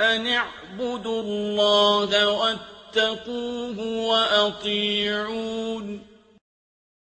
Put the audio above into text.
أَنِ اعْبُدُوا اللَّهَ وَاتَّقُوهُ وَأَطِيعُونِ